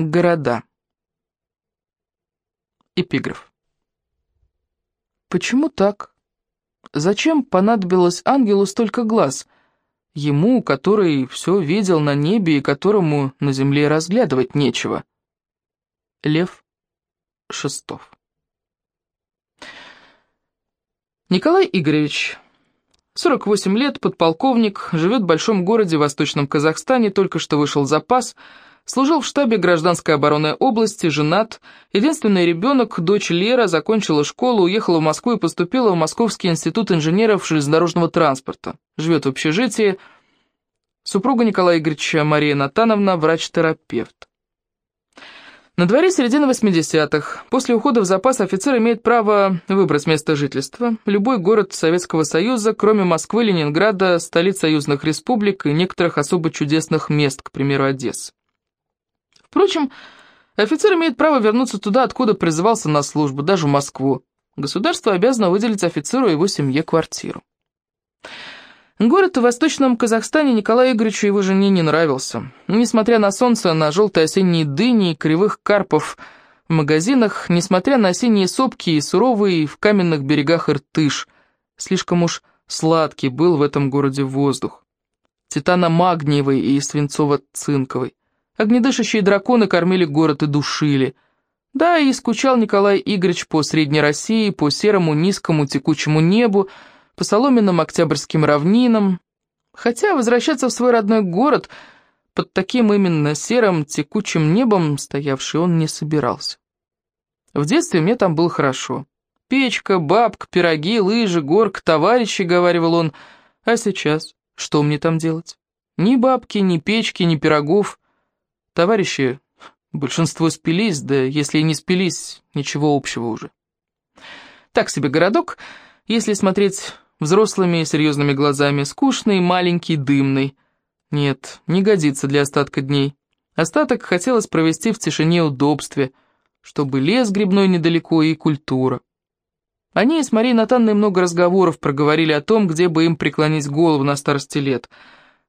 Города. Эпиграф. Почему так? Зачем понадобилось ангелу столько глаз? Ему, который все видел на небе и которому на земле разглядывать нечего. Лев Шестов. Николай Игоревич, 48 лет, подполковник, живет в большом городе в Восточном Казахстане, только что вышел запас, служил в штабе гражданской обороны области, женат, единственный ребенок, дочь Лера, закончила школу, уехала в Москву и поступила в Московский институт инженеров железнодорожного транспорта. Живет в общежитии. Супруга Николая Игоревича Мария Натановна, врач-терапевт. На дворе середина 80-х. После ухода в запас офицер имеет право выбрать место жительства. Любой город Советского Союза, кроме Москвы, Ленинграда, столиц союзных республик и некоторых особо чудесных мест, к примеру, Одессы. Впрочем, офицер имеет право вернуться туда, откуда призывался на службу, даже в Москву. Государство обязано выделить офицеру и его семье квартиру. Город в Восточном Казахстане Николаю Игоревичу и его жене не нравился. Несмотря на солнце, на желтые осенние дыни и кривых карпов в магазинах, несмотря на осенние сопки и суровый в каменных берегах Иртыш, слишком уж сладкий был в этом городе воздух. Титано-магниевый и свинцово-цинковый. Огнедышащие драконы кормили город и душили. Да, и скучал Николай Игоревич по Средней России, по серому низкому текучему небу, по соломенным октябрьским равнинам. Хотя возвращаться в свой родной город под таким именно серым текучим небом стоявший он не собирался. В детстве мне там было хорошо. Печка, бабка, пироги, лыжи, горка, товарищи, говаривал он. А сейчас что мне там делать? Ни бабки, ни печки, ни пирогов. Товарищи, большинство спились, да если и не спились, ничего общего уже. Так себе городок, если смотреть взрослыми серьезными глазами, скучный, маленький, дымный. Нет, не годится для остатка дней. Остаток хотелось провести в тишине удобстве, чтобы лес грибной недалеко и культура. Они с Марией Натанной много разговоров проговорили о том, где бы им преклонить голову на старости лет.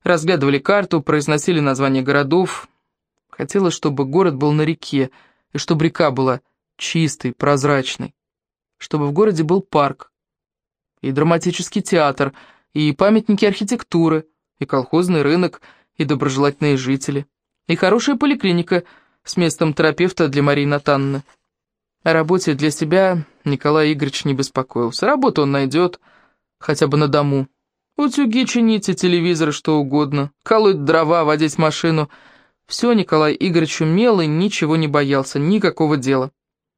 Разглядывали карту, произносили названия городов. Хотелось, чтобы город был на реке, и чтобы река была чистой, прозрачной. Чтобы в городе был парк, и драматический театр, и памятники архитектуры, и колхозный рынок, и доброжелательные жители, и хорошая поликлиника с местом терапевта для Марии Натанны. О работе для себя Николай Игоревич не беспокоился. Работу он найдет, хотя бы на дому. Утюги чинить и телевизор, что угодно, колоть дрова, водить машину. Все Николай Игоревич умел и ничего не боялся, никакого дела.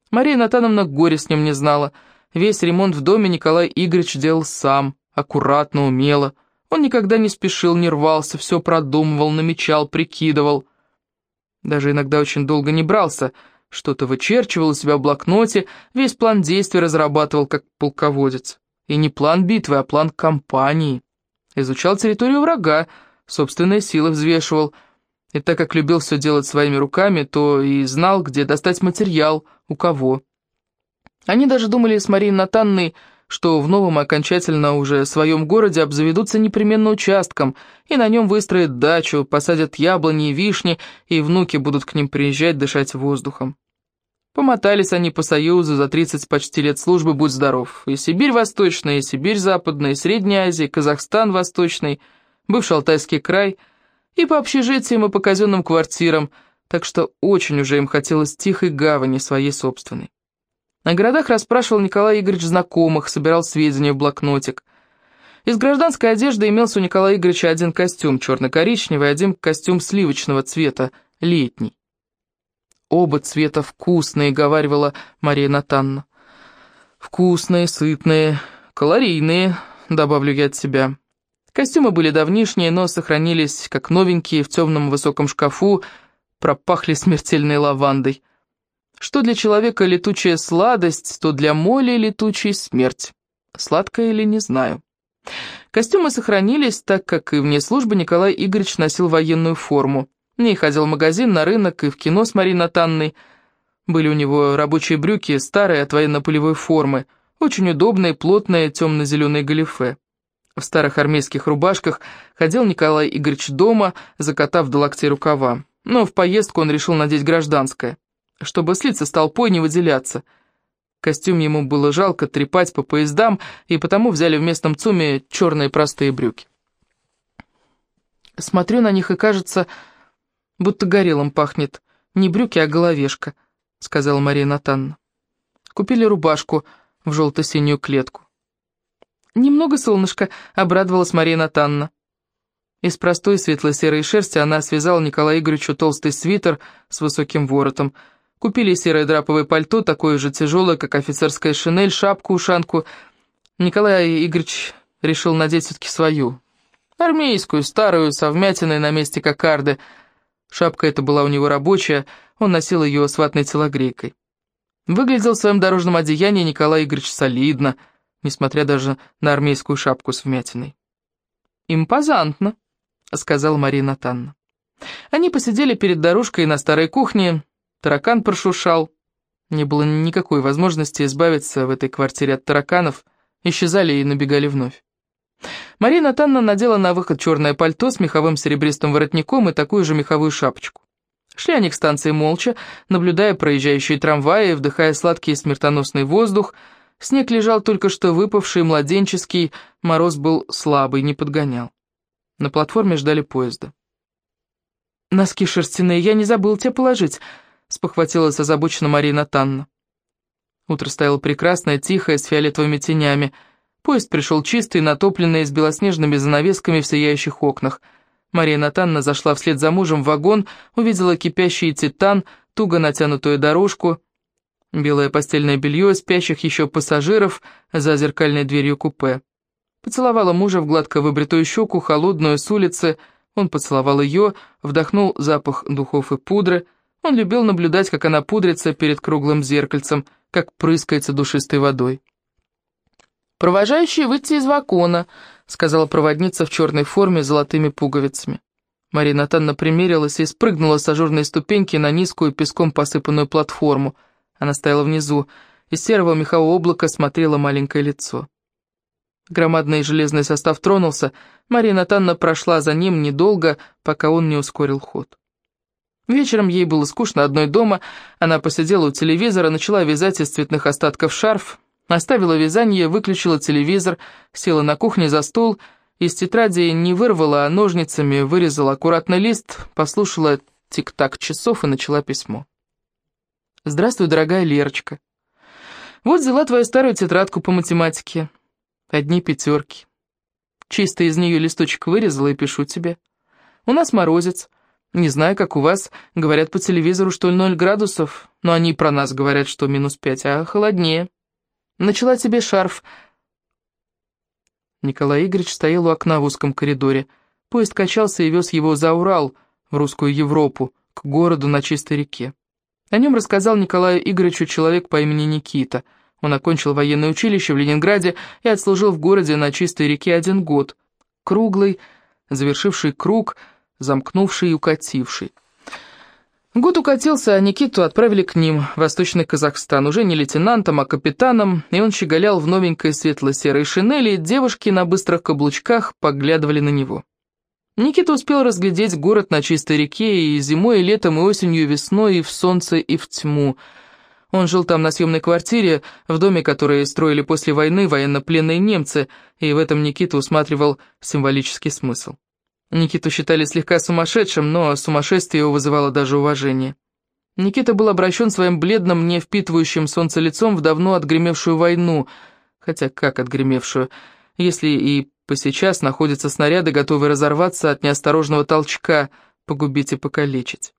Мария Натановна горе с ним не знала — Весь ремонт в доме Николай Игоревич делал сам, аккуратно, умело. Он никогда не спешил, не рвался, все продумывал, намечал, прикидывал. Даже иногда очень долго не брался, что-то вычерчивал у себя в блокноте, весь план действий разрабатывал, как полководец. И не план битвы, а план кампании. Изучал территорию врага, собственные силы взвешивал. И так как любил все делать своими руками, то и знал, где достать материал, у кого. Они даже думали с Марией Натанной, что в новом окончательно уже своем городе обзаведутся непременно участком, и на нем выстроят дачу, посадят яблони и вишни, и внуки будут к ним приезжать дышать воздухом. Помотались они по Союзу за 30 почти лет службы, будь здоров. И Сибирь Восточная, и Сибирь Западная, и Средняя Азия, Казахстан Восточный, бывший Алтайский край, и по общежитиям, и по казенным квартирам, так что очень уже им хотелось тихой гавани своей собственной. На городах расспрашивал Николай Игоревич знакомых, собирал сведения в блокнотик. Из гражданской одежды имелся у Николая Игоревича один костюм черно-коричневый, один костюм сливочного цвета, летний. «Оба цвета вкусные», — говаривала Мария Натанна. «Вкусные, сытные, калорийные», — добавлю я от себя. Костюмы были давнишние, но сохранились как новенькие в темном высоком шкафу, пропахли смертельной лавандой. Что для человека летучая сладость, то для моли летучая смерть. Сладкая или не знаю. Костюмы сохранились, так как и вне службы Николай Игоревич носил военную форму. Не ходил в магазин, на рынок и в кино с Мариной Натанной. Были у него рабочие брюки, старые от военно-полевой формы, очень удобные, плотные, темно-зеленые галифе. В старых армейских рубашках ходил Николай Игоревич дома, закатав до локтей рукава. но в поездку он решил надеть гражданское, чтобы слиться с толпой не выделяться. Костюм ему было жалко трепать по поездам, и потому взяли в местном ЦУМе черные простые брюки. Смотрю на них и кажется, будто горелым пахнет. Не брюки, а головешка, сказала Мария Натанна. Купили рубашку в желто-синюю клетку. «Немного, солнышко», — обрадовалась Мария Натанна. Из простой светло-серой шерсти она связала Николаю Игоревичу толстый свитер с высоким воротом. Купили серое драповое пальто, такое же тяжелое, как офицерская шинель, шапку-ушанку. Николай Игоревич решил надеть все-таки свою. Армейскую, старую, со вмятиной на месте кокарды. Шапка эта была у него рабочая, он носил ее с ватной телогрейкой. Выглядел в своем дорожном одеянии Николай Игоревич солидно, несмотря даже на армейскую шапку с вмятиной. «Импозантно», — сказала Мария Натанна. Они посидели перед дорожкой на старой кухне, таракан прошушал. Не было никакой возможности избавиться в этой квартире от тараканов, исчезали и набегали вновь. Мария Натанна надела на выход черное пальто с меховым серебристым воротником и такую же меховую шапочку. Шли они к станции молча, наблюдая проезжающие трамваи, вдыхая сладкий и смертоносный воздух. Снег лежал только что выпавший, младенческий, мороз был слабый, не подгонял. На платформе ждали поезда. «Носки шерстяные, я не забыл тебе положить», — спохватилась озабочена Мария Натанна. Утро стояло прекрасное, тихое, с фиолетовыми тенями. Поезд пришел чистый, натопленный, с белоснежными занавесками в сияющих окнах — Мария Натанна зашла вслед за мужем в вагон, увидела кипящий титан, туго натянутую дорожку, белое постельное белье спящих еще пассажиров за зеркальной дверью купе. Поцеловала мужа в гладко выбритую щеку, холодную, с улицы. Он поцеловал ее, вдохнул запах духов и пудры. Он любил наблюдать, как она пудрится перед круглым зеркальцем, как прыскается душистой водой. «Провожающие выйти из вагона», — сказала проводница в черной форме с золотыми пуговицами. Мария Натанна примерилась и спрыгнула с ажурной ступеньки на низкую песком посыпанную платформу. Она стояла внизу. Из серого мехового облака смотрело маленькое лицо. Громадный железный состав тронулся. Мария Натанна прошла за ним недолго, пока он не ускорил ход. Вечером ей было скучно одной дома. Она посидела у телевизора, начала вязать из цветных остатков шарф, Оставила вязание, выключила телевизор, села на кухне за стол, из тетради не вырвала, а ножницами вырезала аккуратный лист, послушала тик-так часов и начала письмо. «Здравствуй, дорогая Лерочка. Вот взяла твою старую тетрадку по математике. Одни пятерки. Чисто из нее листочек вырезала и пишу тебе. У нас морозец. Не знаю, как у вас. Говорят по телевизору, что 0 градусов, но они про нас говорят, что минус 5, а холоднее». Начала тебе шарф». Николай Игоревич стоял у окна в узком коридоре. Поезд качался и вез его за Урал, в русскую Европу, к городу на чистой реке. О нем рассказал Николаю Игоревичу человек по имени Никита. Он окончил военное училище в Ленинграде и отслужил в городе на чистой реке один год. Круглый, завершивший круг, замкнувший и укативший. Год укатился, а Никиту отправили к ним, в Восточный Казахстан, уже не лейтенантом, а капитаном, и он щеголял в новенькой светло-серой шинели, девушки на быстрых каблучках поглядывали на него. Никита успел разглядеть город на чистой реке и зимой, и летом, и осенью, и весной, и в солнце, и в тьму. Он жил там на съемной квартире, в доме, который строили после войны военнопленные немцы, и в этом Никита усматривал символический смысл. Никиту считали слегка сумасшедшим, но сумасшествие его вызывало даже уважение. Никита был обращен своим бледным, не впитывающим солнце лицом в давно отгремевшую войну, хотя как отгремевшую, если и по сейчас находятся снаряды, готовые разорваться от неосторожного толчка, погубить и покалечить.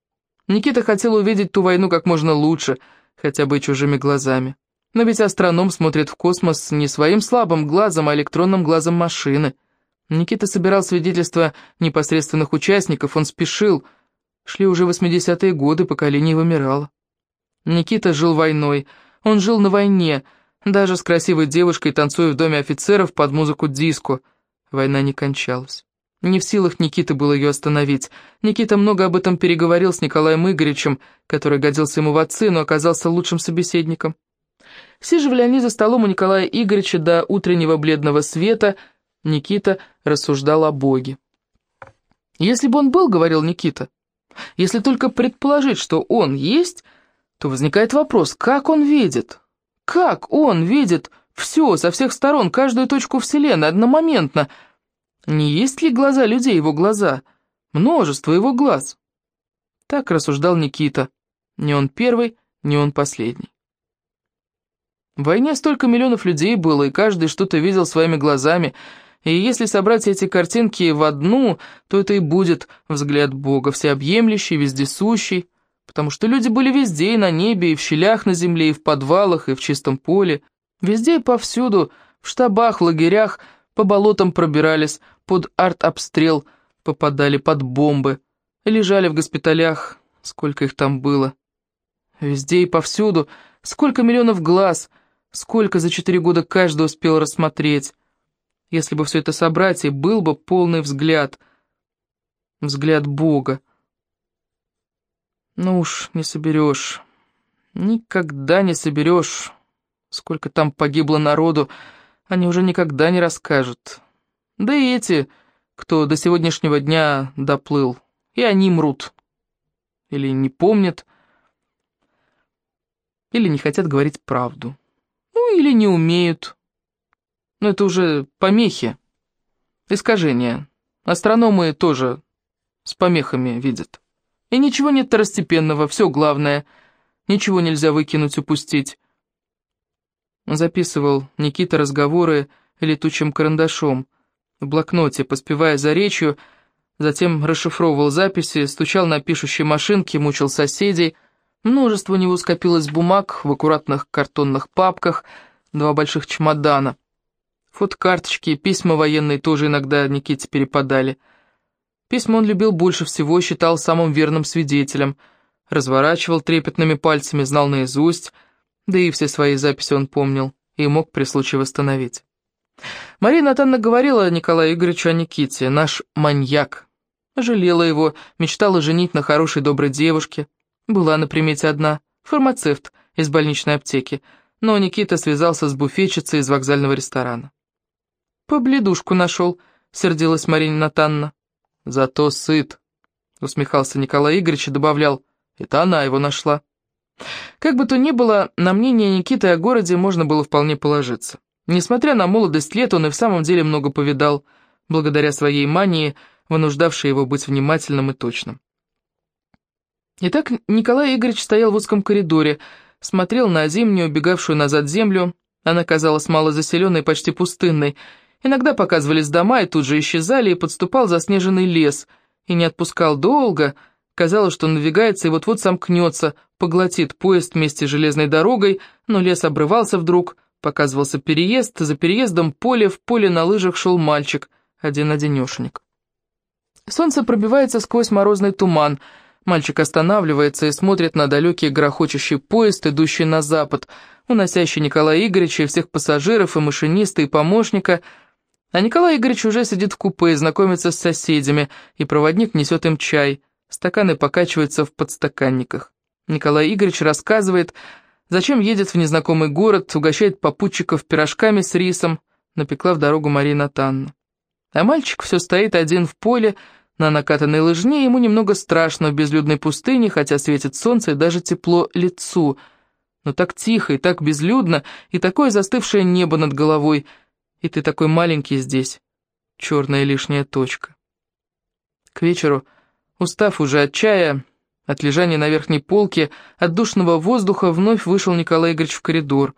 Никита хотел увидеть ту войну как можно лучше, хотя бы чужими глазами. Но ведь астроном смотрит в космос не своим слабым глазом, а электронным глазом машины. Никита собирал свидетельства непосредственных участников, он спешил. Шли уже 80-е годы, поколение вымирало. Никита жил войной, он жил на войне, даже с красивой девушкой, танцуя в доме офицеров под музыку диско. Война не кончалась. Не в силах Никиты было ее остановить. Никита много об этом переговорил с Николаем Игоревичем, который годился ему в отцы, но оказался лучшим собеседником. Сиживали они за столом у Николая Игоревича до утреннего бледного света — Никита рассуждал о Боге. «Если бы он был, — говорил Никита, Если только предположить, что он есть, то возникает вопрос, как он видит? Как он видит все, со всех сторон, каждую точку Вселенной, одномоментно? Не есть ли глаза людей его глаза? Множество его глаз. Так рассуждал Никита. Не он первый, не он последний. В войне столько миллионов людей было, и каждый что-то видел своими глазами, и если собрать эти картинки в одну, то это и будет взгляд Бога, всеобъемлющий, вездесущий, потому что люди были везде, и на небе, и в щелях на земле, и в подвалах, и в чистом поле, везде и повсюду, в штабах, в лагерях, по болотам пробирались, под арт-обстрел попадали, под бомбы, лежали в госпиталях, сколько их там было. Везде и повсюду, сколько миллионов глаз, сколько за четыре года каждый успел рассмотреть. Если бы все это собрать, и был бы полный взгляд, взгляд Бога. Ну уж не соберешь, никогда не соберешь. Сколько там погибло народу, они уже никогда не расскажут. Да и эти, кто до сегодняшнего дня доплыл, и они мрут. Или не помнят, или не хотят говорить правду. Ну, или не умеют. Но это уже помехи, искажения. Астрономы тоже с помехами видят. И ничего нет второстепенного, все главное. Ничего нельзя выкинуть, упустить. Записывал Никита разговоры летучим карандашом в блокноте, поспевая за речью, затем расшифровывал записи, стучал на пишущей машинке, мучил соседей. Множество у него скопилось бумаг в аккуратных картонных папках, два больших чемодана. Фотокарточки и письма военные тоже иногда Никите перепадали. Письма он любил больше всего, считал самым верным свидетелем. Разворачивал трепетными пальцами, знал наизусть, да и все свои записи он помнил и мог при случае восстановить. Мария Натанна говорила Николаю Игоревичу о Никите, наш маньяк. Жалела его, мечтала женить на хорошей доброй девушке. Была на примете одна, фармацевт из больничной аптеки, но Никита связался с буфетчицей из вокзального ресторана. «Побледушку нашел», — сердилась Марина Натанна. «Зато сыт», — усмехался Николай Игоревич и добавлял, «это она его нашла». Как бы то ни было, на мнение Никиты о городе можно было вполне положиться. Несмотря на молодость лет, он и в самом деле много повидал, благодаря своей мании, вынуждавшей его быть внимательным и точным. Итак, Николай Игоревич стоял в узком коридоре, смотрел на зимнюю, убегавшую назад землю, она казалась малозаселенной, почти пустынной, Иногда показывались дома и тут же исчезали, и подступал заснеженный лес, и не отпускал долго. Казалось, что навигается и вот-вот сомкнется, поглотит поезд вместе с железной дорогой, но лес обрывался вдруг, показывался переезд, за переездом поле, в поле на лыжах шел мальчик, один-одинешенек. Солнце пробивается сквозь морозный туман, мальчик останавливается и смотрит на далекий грохочущий поезд, идущий на запад, уносящий Николая Игоревича и всех пассажиров, и машиниста, и помощника — а Николай Игоревич уже сидит в купе знакомится с соседями, и проводник несет им чай. Стаканы покачиваются в подстаканниках. Николай Игоревич рассказывает, зачем едет в незнакомый город, угощает попутчиков пирожками с рисом, напекла в дорогу Мария Натанна. А мальчик все стоит один в поле, на накатанной лыжне, ему немного страшно в безлюдной пустыне, хотя светит солнце и даже тепло лицу. Но так тихо и так безлюдно, и такое застывшее небо над головой — и ты такой маленький здесь, черная лишняя точка. К вечеру, устав уже от чая, от лежания на верхней полке, от душного воздуха, вновь вышел Николай Игоревич в коридор.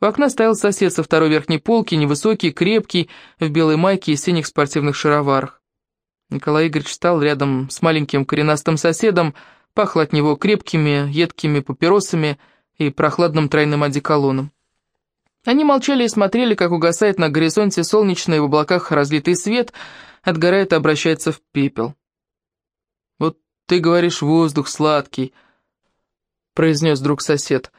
У окна стоял сосед со второй верхней полки, невысокий, крепкий, в белой майке и синих спортивных шароварах. Николай Игоревич встал рядом с маленьким коренастым соседом, пахло от него крепкими, едкими папиросами и прохладным тройным одеколоном. Они молчали и смотрели, как угасает на горизонте солнечный в облаках разлитый свет, отгорает и обращается в пепел. «Вот ты говоришь, воздух сладкий», — произнес друг сосед.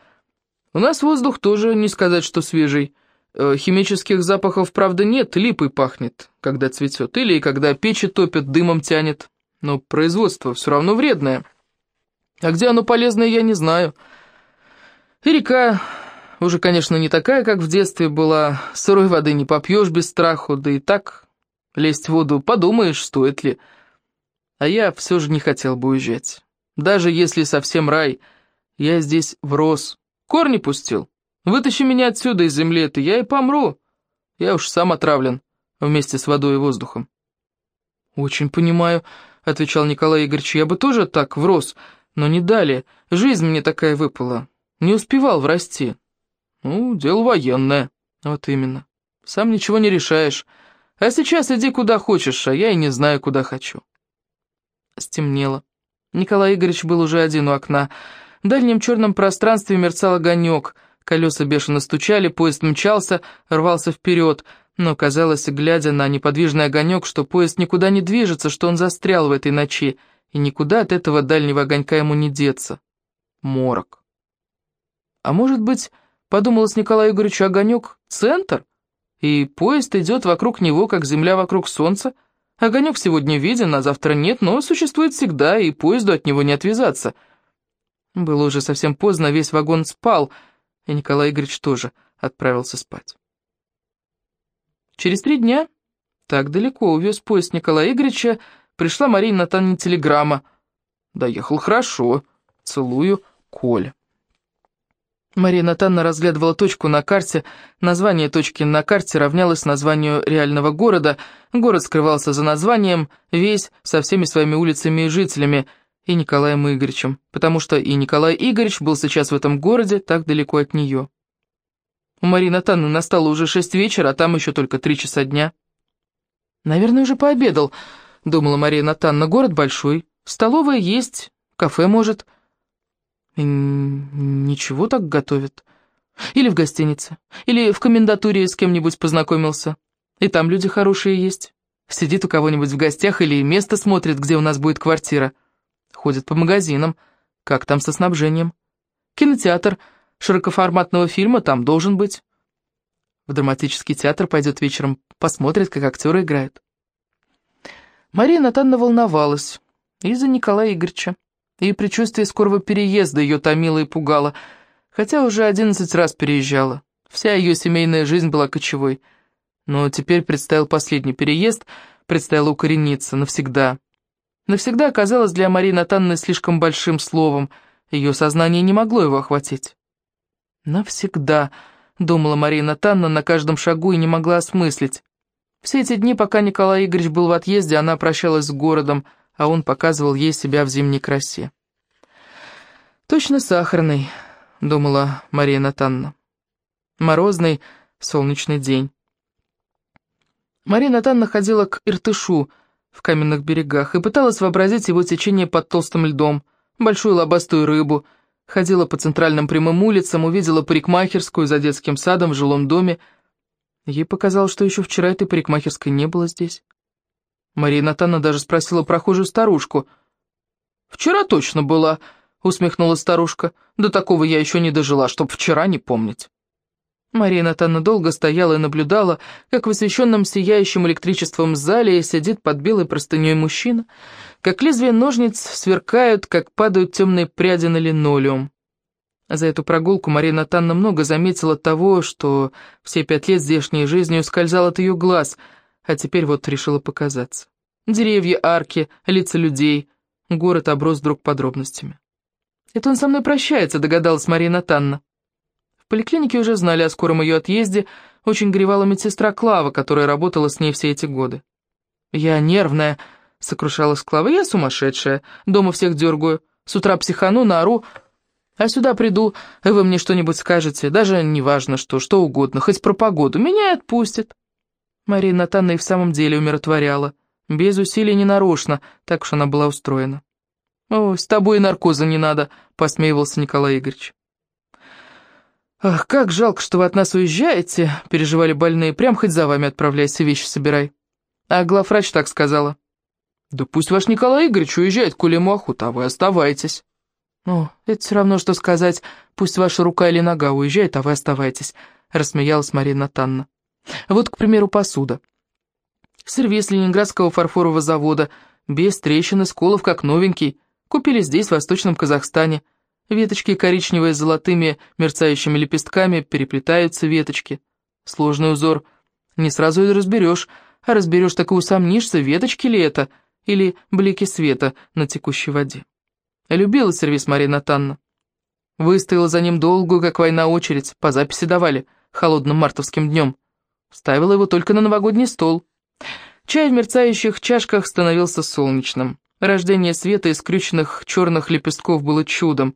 «У нас воздух тоже не сказать, что свежий. Э, химических запахов, правда, нет, липой пахнет, когда цветет, или когда печи топят, дымом тянет. Но производство все равно вредное. А где оно полезное, я не знаю. И река уже, конечно, не такая, как в детстве была. Сырой воды не попьешь без страху, да и так лезть в воду подумаешь, стоит ли. А я все же не хотел бы уезжать. Даже если совсем рай, я здесь врос, корни пустил. Вытащи меня отсюда из земли, это я и помру. Я уж сам отравлен вместе с водой и воздухом. «Очень понимаю», — отвечал Николай Игоревич, — «я бы тоже так врос, но не дали. Жизнь мне такая выпала. Не успевал врасти». «Ну, дело военное». «Вот именно. Сам ничего не решаешь. А сейчас иди куда хочешь, а я и не знаю, куда хочу». Стемнело. Николай Игоревич был уже один у окна. В дальнем черном пространстве мерцал огонек. Колеса бешено стучали, поезд мчался, рвался вперед. Но казалось, глядя на неподвижный огонек, что поезд никуда не движется, что он застрял в этой ночи, и никуда от этого дальнего огонька ему не деться. Морок. А может быть, подумалось Николаю Игоревичу, огонек — центр? И поезд идет вокруг него, как земля вокруг солнца? Огонек сегодня виден, а завтра нет, но существует всегда, и поезду от него не отвязаться. Было уже совсем поздно, весь вагон спал, и Николай Игоревич тоже отправился спать. Через три дня, так далеко увез поезд Николая Игоревича, пришла Мария Натальевна телеграмма. «Доехал хорошо. Целую, Коля». Мария Натанна разглядывала точку на карте. Название точки на карте равнялось названию реального города. Город скрывался за названием, весь, со всеми своими улицами и жителями, и Николаем Игоревичем, потому что и Николай Игоревич был сейчас в этом городе так далеко от нее. У Марии Натанны настало уже шесть вечера, а там еще только три часа дня. «Наверное, уже пообедал», — думала Мария Натанна. «Город большой, столовая есть, кафе может». Ничего так готовят. Или в гостинице, или в комендатуре с кем-нибудь познакомился. И там люди хорошие есть. Сидит у кого-нибудь в гостях или место смотрит, где у нас будет квартира. Ходит по магазинам. Как там со снабжением? Кинотеатр широкоформатного фильма там должен быть. В драматический театр пойдет вечером, посмотрит, как актеры играют. Мария Натанна волновалась из-за Николая Игоревича и предчувствие скорого переезда ее томило и пугало, хотя уже одиннадцать раз переезжала. Вся ее семейная жизнь была кочевой. Но теперь предстоял последний переезд, предстояло укорениться навсегда. Навсегда оказалось для Марии Натанны слишком большим словом, ее сознание не могло его охватить. «Навсегда», — думала Мария Натанна на каждом шагу и не могла осмыслить. Все эти дни, пока Николай Игоревич был в отъезде, она прощалась с городом, — а он показывал ей себя в зимней красе. «Точно сахарный», — думала Мария Натанна. Морозный солнечный день. Мария Натанна ходила к Иртышу в каменных берегах и пыталась вообразить его течение под толстым льдом, большую лобастую рыбу, ходила по центральным прямым улицам, увидела парикмахерскую за детским садом в жилом доме. Ей показалось, что еще вчера этой парикмахерской не было здесь. Мария Натановна даже спросила прохожую старушку. «Вчера точно была», — усмехнулась старушка. «До такого я еще не дожила, чтоб вчера не помнить». Мария Натановна долго стояла и наблюдала, как в освещенном сияющим электричеством зале сидит под белой простыней мужчина, как лезвия ножниц сверкают, как падают темные пряди на линолеум. За эту прогулку Мария Натановна много заметила того, что все пять лет здешней жизни ускользал от ее глаз — а теперь вот решила показаться. Деревья, арки, лица людей. Город оброс вдруг подробностями. «Это он со мной прощается», — догадалась Мария Натанна. В поликлинике уже знали о скором ее отъезде, очень горевала медсестра Клава, которая работала с ней все эти годы. «Я нервная», — сокрушалась Клава, — «я сумасшедшая, дома всех дергаю, с утра психану, наору, а сюда приду, вы мне что-нибудь скажете, даже неважно что, что угодно, хоть про погоду, меня и отпустят». Мария Натанна и в самом деле умиротворяла. Без усилий ненарочно, так уж она была устроена. «О, с тобой и наркоза не надо», — посмеивался Николай Игоревич. «Ах, как жалко, что вы от нас уезжаете», — переживали больные. «Прям хоть за вами отправляйся, вещи собирай». А главврач так сказала. «Да пусть ваш Николай Игоревич уезжает, коли ему а вы оставайтесь». «О, это все равно, что сказать, пусть ваша рука или нога уезжает, а вы оставайтесь», — рассмеялась Мария Натанна. Вот, к примеру, посуда. Сервис Ленинградского фарфорового завода, без трещин и сколов, как новенький. Купили здесь, в Восточном Казахстане. Веточки коричневые с золотыми мерцающими лепестками, переплетаются веточки. Сложный узор. Не сразу и разберешь, а разберешь, так и усомнишься, веточки ли это. или блики света на текущей воде. Любила сервис Мария Натанна. Выстояла за ним долгую, как война, очередь, по записи давали, холодным мартовским днем. Ставила его только на новогодний стол. Чай в мерцающих чашках становился солнечным. Рождение света из крюченных черных лепестков было чудом.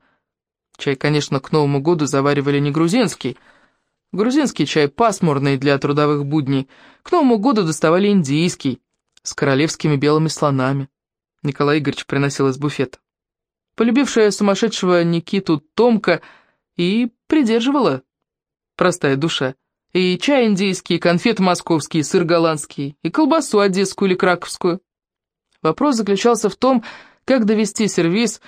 Чай, конечно, к Новому году заваривали не грузинский. Грузинский чай пасмурный для трудовых будней. К Новому году доставали индийский, с королевскими белыми слонами. Николай Игоревич приносил из буфета. Полюбившая сумасшедшего Никиту Томка и придерживала простая душа. И чай индийский, и конфет московский, и сыр голландский, и колбасу одесскую или краковскую. Вопрос заключался в том, как довести сервис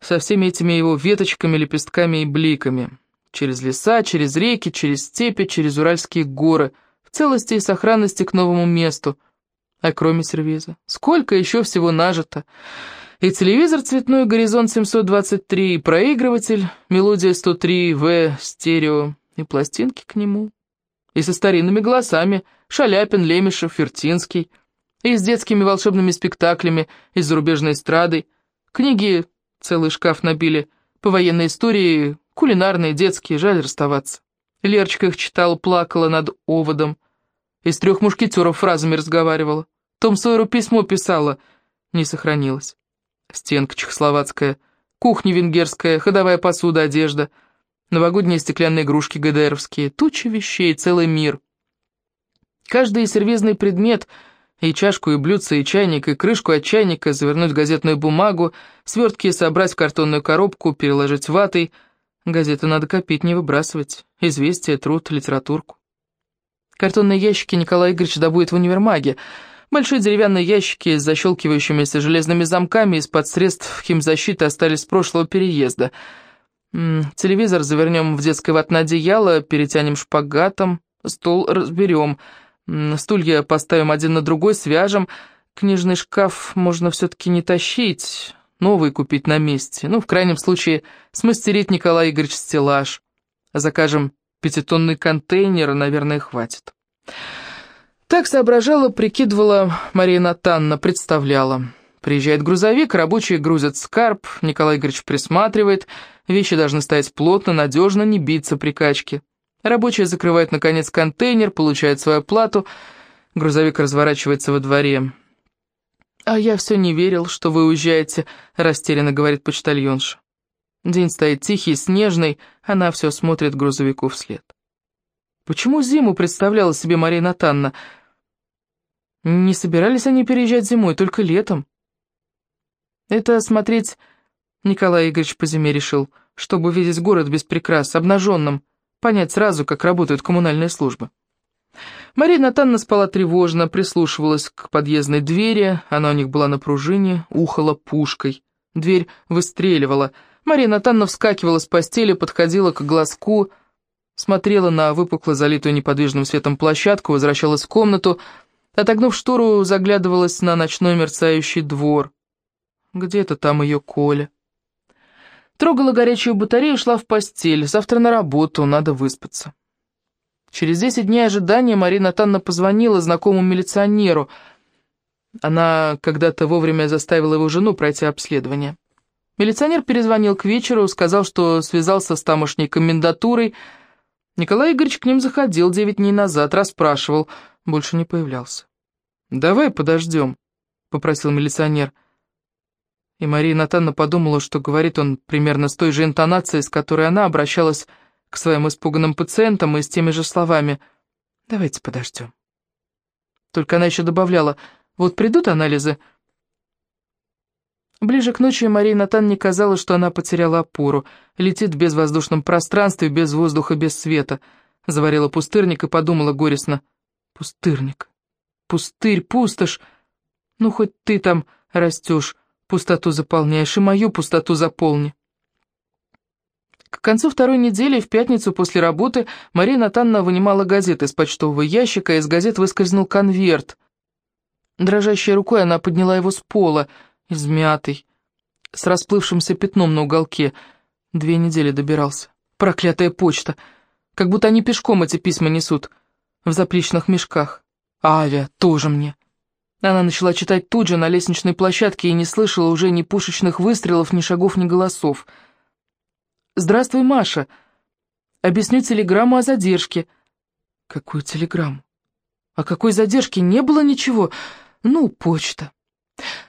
со всеми этими его веточками, лепестками и бликами. Через леса, через реки, через степи, через Уральские горы, в целости и сохранности к новому месту. А кроме сервиза, сколько еще всего нажито? И телевизор цветной «Горизонт 723», и проигрыватель «Мелодия 103», «В», стерео, и пластинки к нему и со старинными голосами Шаляпин, Лемешев, Фертинский, и с детскими волшебными спектаклями, и с зарубежной эстрадой. Книги целый шкаф набили, по военной истории, кулинарные, детские, жаль расставаться. Лерочка их читала, плакала над оводом, из трех мушкетеров фразами разговаривала. Том Сойеру письмо писала, не сохранилось. Стенка чехословацкая, кухня венгерская, ходовая посуда, одежда — Новогодние стеклянные игрушки ГДРовские, тучи вещей, целый мир. Каждый сервизный предмет, и чашку, и блюдце, и чайник, и крышку от чайника завернуть в газетную бумагу, свертки собрать в картонную коробку, переложить ватой. Газеты надо копить, не выбрасывать. Известия, труд, литературку. Картонные ящики Николай Игоревич добудет в универмаге. Большие деревянные ящики с защелкивающимися железными замками из-под средств химзащиты остались с прошлого переезда — Телевизор завернем в детское ватное одеяло, перетянем шпагатом, стол разберем, стулья поставим один на другой, свяжем. Книжный шкаф можно все-таки не тащить, новый купить на месте. Ну, в крайнем случае, смастерить Николай Игоревич стеллаж. Закажем пятитонный контейнер, наверное, хватит. Так соображала, прикидывала Мария Натанна, представляла. Приезжает грузовик, рабочие грузят скарб, Николай Игоревич присматривает, вещи должны стоять плотно, надежно, не биться при качке. Рабочие закрывают, наконец, контейнер, получают свою плату, грузовик разворачивается во дворе. «А я все не верил, что вы уезжаете», — растерянно говорит почтальонша. День стоит тихий, снежный, она все смотрит грузовику вслед. Почему зиму представляла себе Мария Натанна? Не собирались они переезжать зимой, только летом. Это смотреть Николай Игоревич по зиме решил, чтобы видеть город без прикрас, обнаженным, понять сразу, как работают коммунальные службы. Мария Натанна спала тревожно, прислушивалась к подъездной двери, она у них была на пружине, ухала пушкой. Дверь выстреливала. Мария Натанна вскакивала с постели, подходила к глазку, смотрела на выпукло залитую неподвижным светом площадку, возвращалась в комнату, отогнув штору, заглядывалась на ночной мерцающий двор. Где-то там ее Коля. Трогала горячую батарею, шла в постель. Завтра на работу, надо выспаться. Через десять дней ожидания Марина Танна позвонила знакомому милиционеру. Она когда-то вовремя заставила его жену пройти обследование. Милиционер перезвонил к вечеру, сказал, что связался с тамошней комендатурой. Николай Игоревич к ним заходил девять дней назад, расспрашивал, больше не появлялся. «Давай подождем», — попросил милиционер. И Мария Натанна подумала, что говорит он примерно с той же интонацией, с которой она обращалась к своим испуганным пациентам и с теми же словами «давайте подождем». Только она еще добавляла «вот придут анализы». Ближе к ночи Марии Натан казалось, что она потеряла опору, летит в безвоздушном пространстве, без воздуха, без света. Заварила пустырник и подумала горестно «пустырник, пустырь, пустошь, ну хоть ты там растешь». Пустоту заполняешь, и мою пустоту заполни. К концу второй недели, в пятницу после работы, Мария Натанна вынимала газеты из почтового ящика, и из газет выскользнул конверт. Дрожащей рукой она подняла его с пола, измятый, с расплывшимся пятном на уголке. Две недели добирался. Проклятая почта! Как будто они пешком эти письма несут, в заплечных мешках. Авиа тоже мне. Она начала читать тут же на лестничной площадке и не слышала уже ни пушечных выстрелов, ни шагов, ни голосов. «Здравствуй, Маша. Объясню телеграмму о задержке». «Какую телеграмму? О какой задержке? Не было ничего. Ну, почта».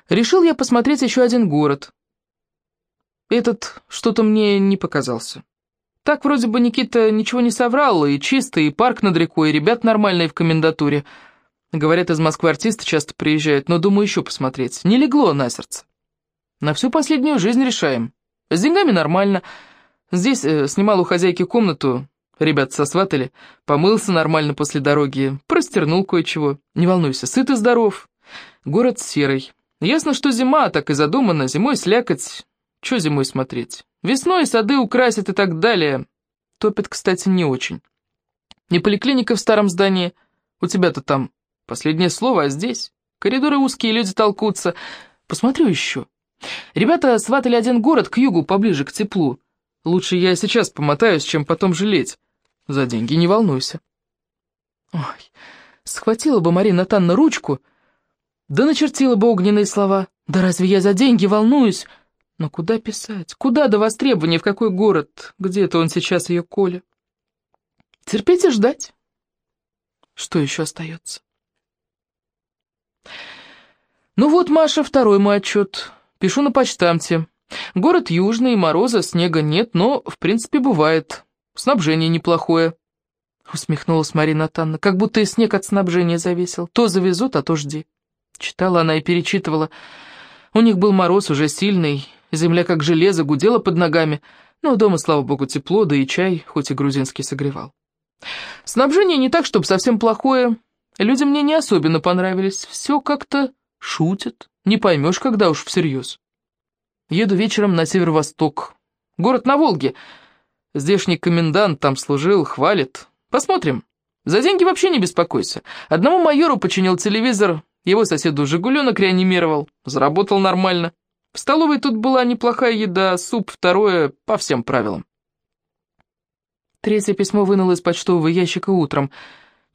Решил я посмотреть еще один город. Этот что-то мне не показался. Так вроде бы Никита ничего не соврал, и чисто, и парк над рекой, и ребят нормальные в комендатуре. Говорят, из Москвы артисты часто приезжают, но думаю еще посмотреть. Не легло на сердце. На всю последнюю жизнь решаем. С деньгами нормально. Здесь э, снимал у хозяйки комнату, ребят сосватали, помылся нормально после дороги, простернул кое-чего. Не волнуйся, сыт и здоров. Город серый. Ясно, что зима, так и задумано, зимой слякоть. Че зимой смотреть? Весной сады украсят и так далее. Топят, кстати, не очень. Не поликлиника в старом здании. У тебя-то там последнее слово, а здесь? Коридоры узкие, люди толкутся. Посмотрю еще. Ребята сватали один город к югу, поближе к теплу. Лучше я сейчас помотаюсь, чем потом жалеть. За деньги не волнуйся. Ой, схватила бы Марина Танна ручку, да начертила бы огненные слова. Да разве я за деньги волнуюсь? Но куда писать? Куда до востребования? В какой город? Где-то он сейчас ее Коля. Терпеть и ждать. Что еще остается? Ну вот, Маша, второй мой отчет. Пишу на почтамте. Город южный, мороза, снега нет, но, в принципе, бывает. Снабжение неплохое. Усмехнулась Марина Танна, как будто и снег от снабжения зависел. То завезут, а то жди. Читала она и перечитывала. У них был мороз уже сильный, Земля как железо гудела под ногами, но дома, слава богу, тепло, да и чай, хоть и грузинский, согревал. Снабжение не так, чтобы совсем плохое. Люди мне не особенно понравились. Все как-то шутят. Не поймешь, когда уж всерьез. Еду вечером на северо-восток. Город на Волге. Здешний комендант там служил, хвалит. Посмотрим. За деньги вообще не беспокойся. Одному майору починил телевизор, его соседу «Жигуленок» реанимировал. Заработал нормально. В столовой тут была неплохая еда, суп, второе, по всем правилам. Третье письмо вынула из почтового ящика утром.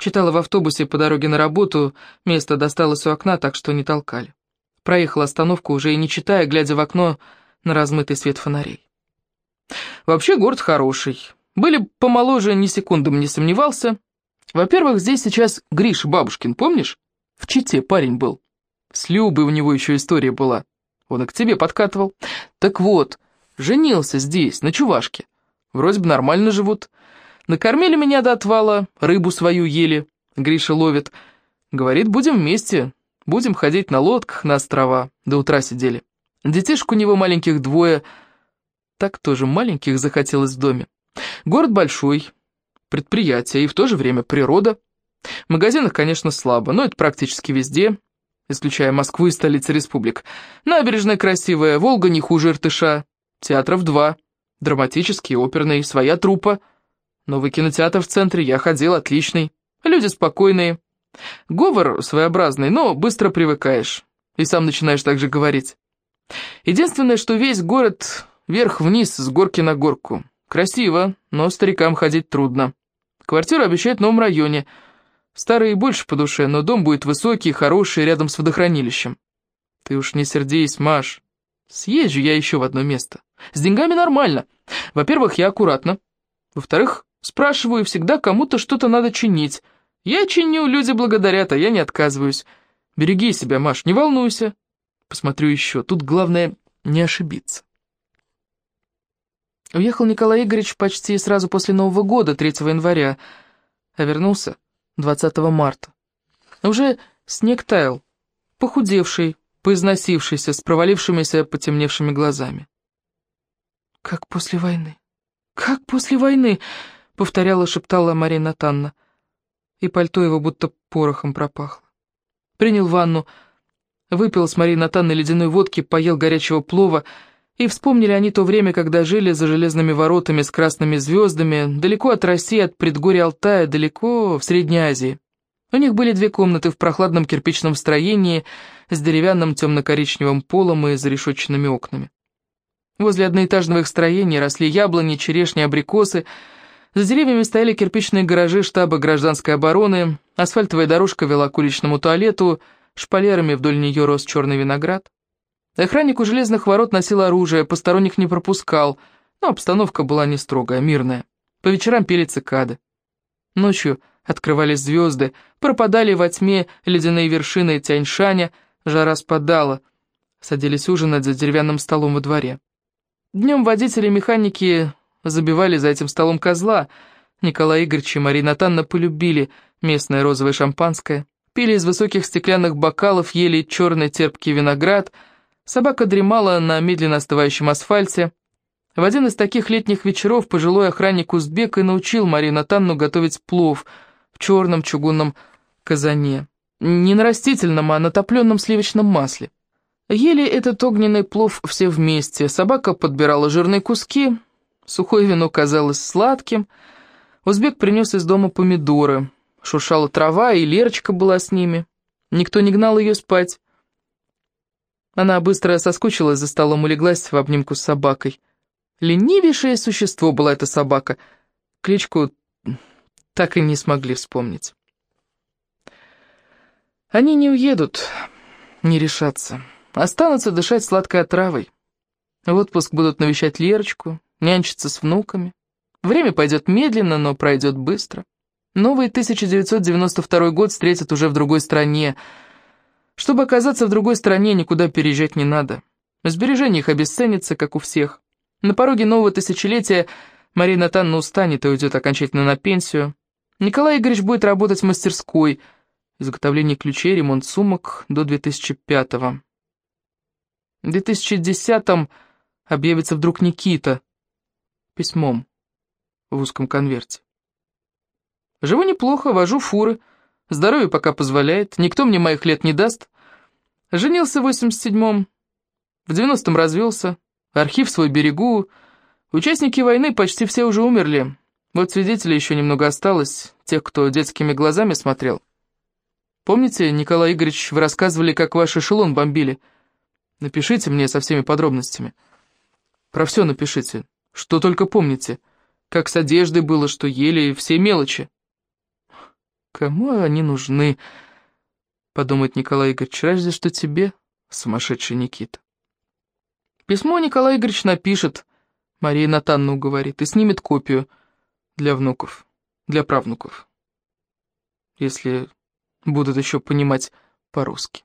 Читала в автобусе по дороге на работу, место досталось у окна, так что не толкали. Проехала остановку, уже и не читая, глядя в окно на размытый свет фонарей. Вообще город хороший. Были помоложе, ни секундом не сомневался. Во-первых, здесь сейчас Гриша Бабушкин, помнишь? В Чите парень был. С Любой у него еще история была. Он и к тебе подкатывал. Так вот, женился здесь, на чувашке. Вроде бы нормально живут. Накормили меня до отвала, рыбу свою ели. Гриша ловит. Говорит, будем вместе, будем ходить на лодках на острова. До утра сидели. Детишек у него маленьких двое. Так тоже маленьких захотелось в доме. Город большой, предприятие и в то же время природа. В магазинах, конечно, слабо, но это практически везде исключая Москву и столицы республик. Набережная красивая, Волга не хуже Иртыша. Театров два. Драматический, оперный, своя труппа. Новый кинотеатр в центре, я ходил, отличный. Люди спокойные. Говор своеобразный, но быстро привыкаешь. И сам начинаешь так же говорить. Единственное, что весь город вверх-вниз, с горки на горку. Красиво, но старикам ходить трудно. Квартиру обещают в новом районе – Старый больше по душе, но дом будет высокий, хороший, рядом с водохранилищем. Ты уж не сердись, Маш. Съезжу я еще в одно место. С деньгами нормально. Во-первых, я аккуратно. Во-вторых, спрашиваю, всегда кому-то что-то надо чинить. Я чиню, люди благодарят, а я не отказываюсь. Береги себя, Маш, не волнуйся. Посмотрю еще. Тут главное не ошибиться. Уехал Николай Игоревич почти сразу после Нового года, 3 января, а вернулся 20 марта. Уже снег таял, похудевший, поизносившийся, с провалившимися потемневшими глазами. «Как после войны? Как после войны?» — повторяла, шептала Марина Танна. И пальто его будто порохом пропахло. Принял ванну, выпил с Марией Натанной ледяной водки, поел горячего плова — и вспомнили они то время, когда жили за железными воротами с красными звездами, далеко от России, от предгорья Алтая, далеко в Средней Азии. У них были две комнаты в прохладном кирпичном строении с деревянным темно-коричневым полом и зарешетченными окнами. Возле одноэтажного их строения росли яблони, черешни, абрикосы. За деревьями стояли кирпичные гаражи штаба гражданской обороны, асфальтовая дорожка вела к уличному туалету, шпалерами вдоль нее рос черный виноград. Охранник у железных ворот носил оружие, посторонних не пропускал, но обстановка была не строгая, мирная. По вечерам пели цикады. Ночью открывались звезды, пропадали во тьме ледяные вершины Тяньшаня, жара спадала, садились ужинать за деревянным столом во дворе. Днем водители и механики забивали за этим столом козла. Николай Игоревич и Мария Натанна полюбили местное розовое шампанское, пили из высоких стеклянных бокалов, ели черный терпкий виноград, собака дремала на медленно остывающем асфальте. В один из таких летних вечеров пожилой охранник узбек и научил Марию Натанну готовить плов в черном чугунном казане. Не на растительном, а на топленном сливочном масле. Ели этот огненный плов все вместе. Собака подбирала жирные куски, сухое вино казалось сладким. Узбек принес из дома помидоры. Шуршала трава, и Лерочка была с ними. Никто не гнал ее спать. Она быстро соскучилась за столом, улеглась в обнимку с собакой. Ленивейшее существо была эта собака. Кличку так и не смогли вспомнить. Они не уедут, не решатся. Останутся дышать сладкой отравой. В отпуск будут навещать Лерочку, нянчиться с внуками. Время пойдет медленно, но пройдет быстро. Новый 1992 год встретят уже в другой стране. Чтобы оказаться в другой стране, никуда переезжать не надо. Сбережения их обесценятся, как у всех. На пороге нового тысячелетия Мария Натановна устанет и уйдет окончательно на пенсию. Николай Игоревич будет работать в мастерской. Изготовление ключей, ремонт сумок до 2005-го. В 2010-м объявится вдруг Никита. Письмом в узком конверте. Живу неплохо, вожу фуры. Здоровье пока позволяет, никто мне моих лет не даст. Женился в 87-м, в 90-м развелся, архив свой берегу. Участники войны почти все уже умерли. Вот свидетелей еще немного осталось, тех, кто детскими глазами смотрел. Помните, Николай Игоревич, вы рассказывали, как ваш эшелон бомбили? Напишите мне со всеми подробностями. Про все напишите, что только помните. Как с одеждой было, что ели, все мелочи. Кому они нужны? Подумает Николай Игоревич, разве что тебе, сумасшедший Никита. Письмо Николай Игоревич напишет, Мария Натанна уговорит, и снимет копию для внуков, для правнуков. Если будут еще понимать по-русски.